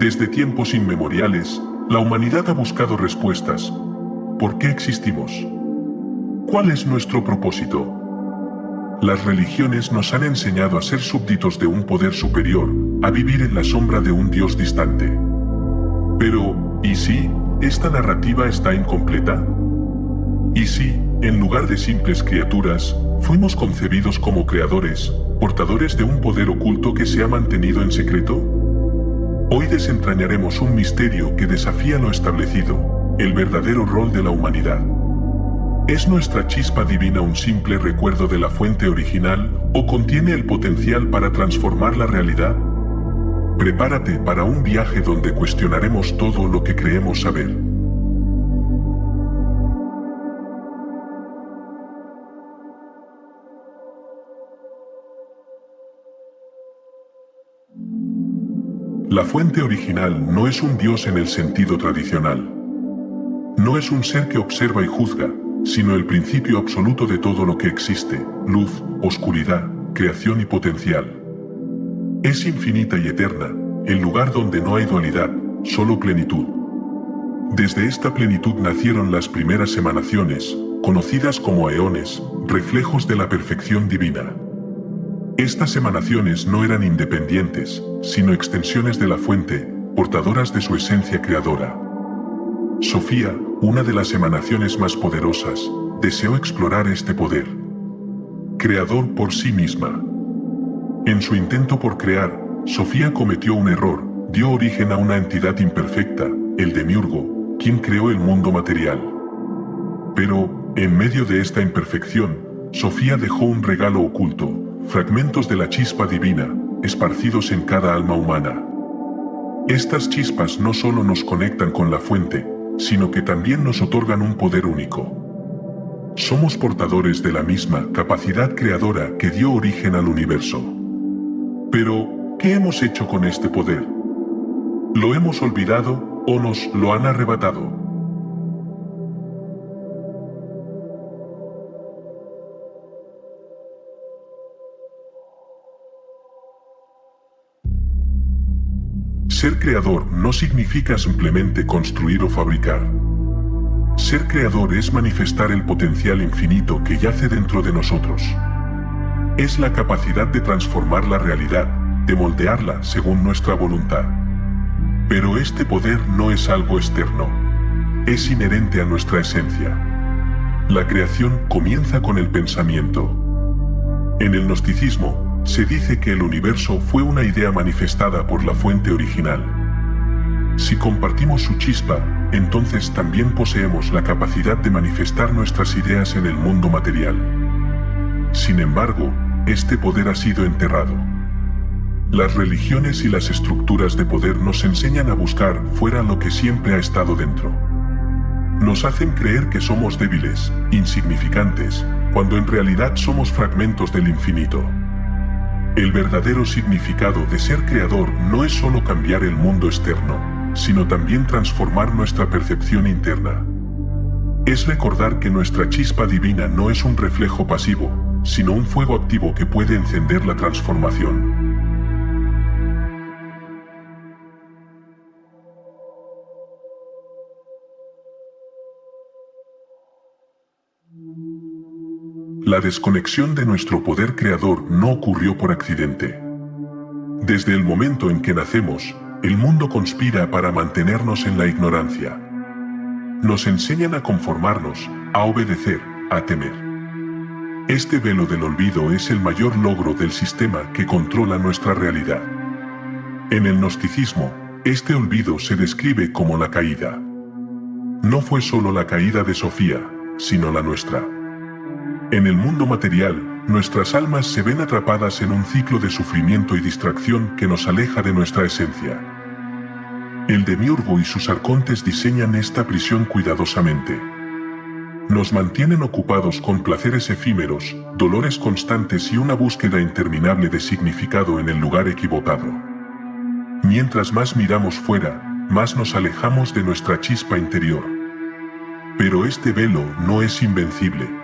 Desde tiempos inmemoriales, la humanidad ha buscado respuestas. ¿Por qué existimos? ¿Cuál es nuestro propósito? Las religiones nos han enseñado a ser súbditos de un poder superior, a vivir en la sombra de un Dios distante. Pero, ¿y si esta narrativa está incompleta? ¿Y si, en lugar de simples criaturas, fuimos concebidos como creadores, portadores de un poder oculto que se ha mantenido en secreto? Hoy desentrañaremos un misterio que desafía lo establecido, el verdadero rol de la humanidad. ¿Es nuestra chispa divina un simple recuerdo de la fuente original o contiene el potencial para transformar la realidad? Prepárate para un viaje donde cuestionaremos todo lo que creemos saber. La fuente original no es un Dios en el sentido tradicional. No es un ser que observa y juzga, sino el principio absoluto de todo lo que existe, luz, oscuridad, creación y potencial. Es infinita y eterna, el lugar donde no hay dualidad, solo plenitud. Desde esta plenitud nacieron las primeras emanaciones, conocidas como eones, reflejos de la perfección divina. Estas emanaciones no eran independientes, sino extensiones de la fuente, portadoras de su esencia creadora. Sofía, una de las emanaciones más poderosas, deseó explorar este poder. Creador por sí misma. En su intento por crear, Sofía cometió un error, dio origen a una entidad imperfecta, el demiurgo, quien creó el mundo material. Pero, en medio de esta imperfección, Sofía dejó un regalo oculto, fragmentos de la chispa divina, esparcidos en cada alma humana. Estas chispas no solo nos conectan con la fuente, sino que también nos otorgan un poder único. Somos portadores de la misma capacidad creadora que dio origen al universo. Pero, ¿qué hemos hecho con este poder? ¿Lo hemos olvidado o nos lo han arrebatado? Ser creador no significa simplemente construir o fabricar. Ser creador es manifestar el potencial infinito que yace dentro de nosotros. Es la capacidad de transformar la realidad, de moldearla según nuestra voluntad. Pero este poder no es algo externo. Es inherente a nuestra esencia. La creación comienza con el pensamiento. En el gnosticismo, se dice que el universo fue una idea manifestada por la fuente original. Si compartimos su chispa, entonces también poseemos la capacidad de manifestar nuestras ideas en el mundo material. Sin embargo, este poder ha sido enterrado. Las religiones y las estructuras de poder nos enseñan a buscar fuera lo que siempre ha estado dentro. Nos hacen creer que somos débiles, insignificantes, cuando en realidad somos fragmentos del infinito. El verdadero significado de ser creador no es solo cambiar el mundo externo, sino también transformar nuestra percepción interna. Es recordar que nuestra chispa divina no es un reflejo pasivo, sino un fuego activo que puede encender la transformación. La desconexión de nuestro poder creador no ocurrió por accidente. Desde el momento en que nacemos, el mundo conspira para mantenernos en la ignorancia. Nos enseñan a conformarnos, a obedecer, a temer. Este velo del olvido es el mayor logro del sistema que controla nuestra realidad. En el gnosticismo, este olvido se describe como la caída. No fue solo la caída de Sofía, sino la nuestra. En el mundo material, nuestras almas se ven atrapadas en un ciclo de sufrimiento y distracción que nos aleja de nuestra esencia. El demiurgo y sus arcontes diseñan esta prisión cuidadosamente. Nos mantienen ocupados con placeres efímeros, dolores constantes y una búsqueda interminable de significado en el lugar equivocado. Mientras más miramos fuera, más nos alejamos de nuestra chispa interior. Pero este velo no es invencible.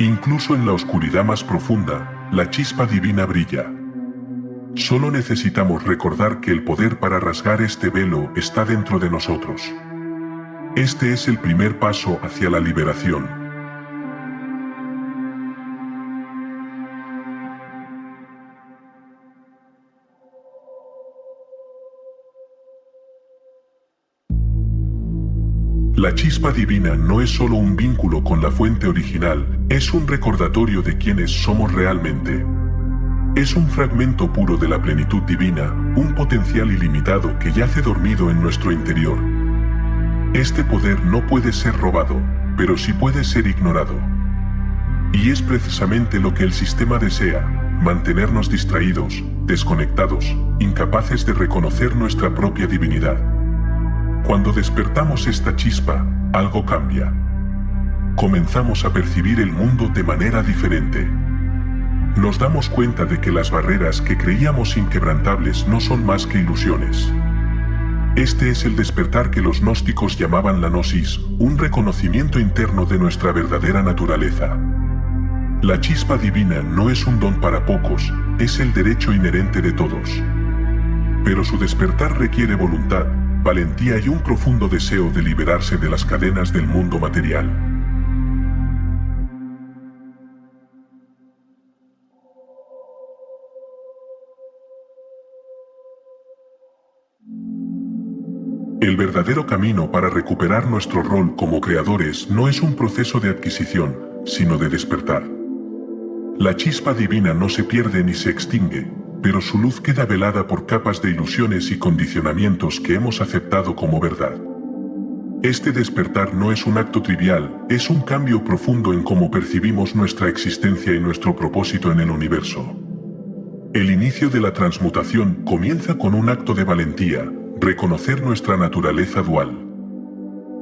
Incluso en la oscuridad más profunda, la chispa divina brilla. Solo necesitamos recordar que el poder para rasgar este velo está dentro de nosotros. Este es el primer paso hacia la liberación. La chispa divina no es solo un vínculo con la fuente original, es un recordatorio de quienes somos realmente. Es un fragmento puro de la plenitud divina, un potencial ilimitado que yace dormido en nuestro interior. Este poder no puede ser robado, pero sí puede ser ignorado. Y es precisamente lo que el sistema desea, mantenernos distraídos, desconectados, incapaces de reconocer nuestra propia divinidad. Cuando despertamos esta chispa, algo cambia. Comenzamos a percibir el mundo de manera diferente. Nos damos cuenta de que las barreras que creíamos inquebrantables no son más que ilusiones. Este es el despertar que los gnósticos llamaban la gnosis, un reconocimiento interno de nuestra verdadera naturaleza. La chispa divina no es un don para pocos, es el derecho inherente de todos. Pero su despertar requiere voluntad, valentía y un profundo deseo de liberarse de las cadenas del mundo material. El verdadero camino para recuperar nuestro rol como creadores no es un proceso de adquisición, sino de despertar. La chispa divina no se pierde ni se extingue, pero su luz queda velada por capas de ilusiones y condicionamientos que hemos aceptado como verdad. Este despertar no es un acto trivial, es un cambio profundo en cómo percibimos nuestra existencia y nuestro propósito en el universo. El inicio de la transmutación comienza con un acto de valentía, reconocer nuestra naturaleza dual.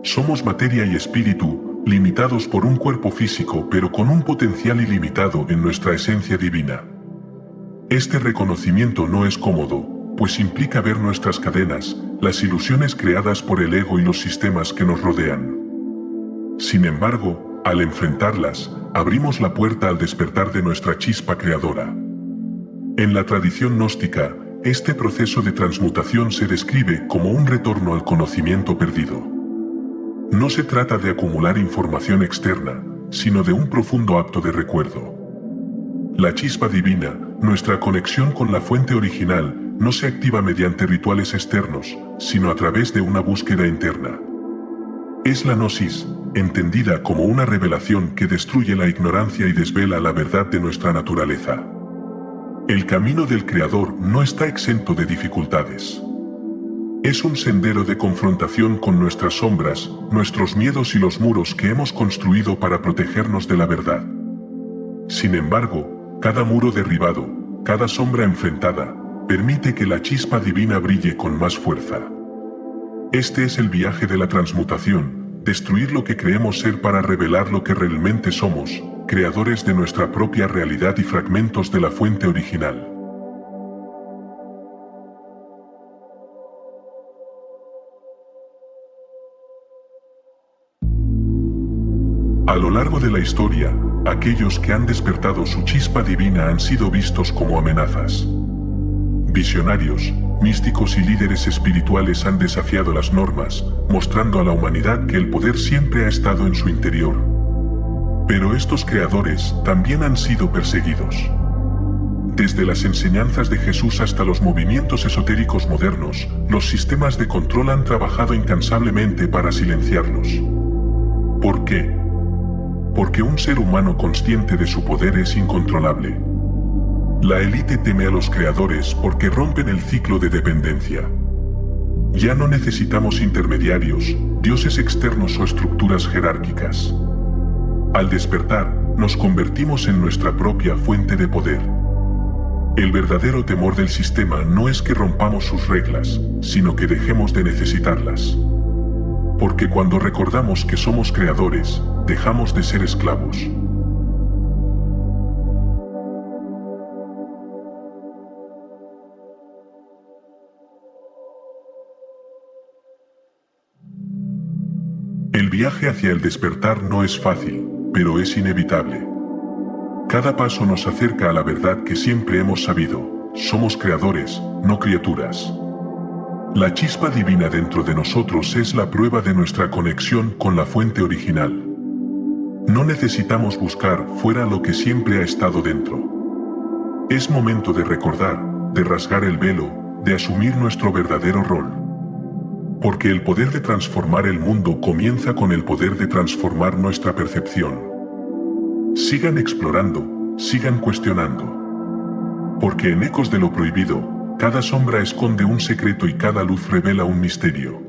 Somos materia y espíritu, limitados por un cuerpo físico pero con un potencial ilimitado en nuestra esencia divina. Este reconocimiento no es cómodo, pues implica ver nuestras cadenas, las ilusiones creadas por el ego y los sistemas que nos rodean. Sin embargo, al enfrentarlas, abrimos la puerta al despertar de nuestra chispa creadora. En la tradición gnóstica, este proceso de transmutación se describe como un retorno al conocimiento perdido. No se trata de acumular información externa, sino de un profundo acto de recuerdo. La chispa divina, nuestra conexión con la fuente original, no se activa mediante rituales externos, sino a través de una búsqueda interna. Es la gnosis, entendida como una revelación que destruye la ignorancia y desvela la verdad de nuestra naturaleza. El camino del Creador no está exento de dificultades. Es un sendero de confrontación con nuestras sombras, nuestros miedos y los muros que hemos construido para protegernos de la verdad. Sin embargo, cada muro derribado, cada sombra enfrentada, permite que la chispa divina brille con más fuerza. Este es el viaje de la transmutación, destruir lo que creemos ser para revelar lo que realmente somos, creadores de nuestra propia realidad y fragmentos de la fuente original. A lo largo de la historia, aquellos que han despertado su chispa divina han sido vistos como amenazas. Visionarios, místicos y líderes espirituales han desafiado las normas, mostrando a la humanidad que el poder siempre ha estado en su interior. Pero estos creadores también han sido perseguidos. Desde las enseñanzas de Jesús hasta los movimientos esotéricos modernos, los sistemas de control han trabajado incansablemente para silenciarlos. ¿Por qué? porque un ser humano consciente de su poder es incontrolable. La élite teme a los creadores porque rompen el ciclo de dependencia. Ya no necesitamos intermediarios, dioses externos o estructuras jerárquicas. Al despertar, nos convertimos en nuestra propia fuente de poder. El verdadero temor del sistema no es que rompamos sus reglas, sino que dejemos de necesitarlas. Porque cuando recordamos que somos creadores, dejamos de ser esclavos. El viaje hacia el despertar no es fácil, pero es inevitable. Cada paso nos acerca a la verdad que siempre hemos sabido, somos creadores, no criaturas. La chispa divina dentro de nosotros es la prueba de nuestra conexión con la fuente original. No necesitamos buscar fuera lo que siempre ha estado dentro. Es momento de recordar, de rasgar el velo, de asumir nuestro verdadero rol. Porque el poder de transformar el mundo comienza con el poder de transformar nuestra percepción. Sigan explorando, sigan cuestionando. Porque en Ecos de lo Prohibido, cada sombra esconde un secreto y cada luz revela un misterio.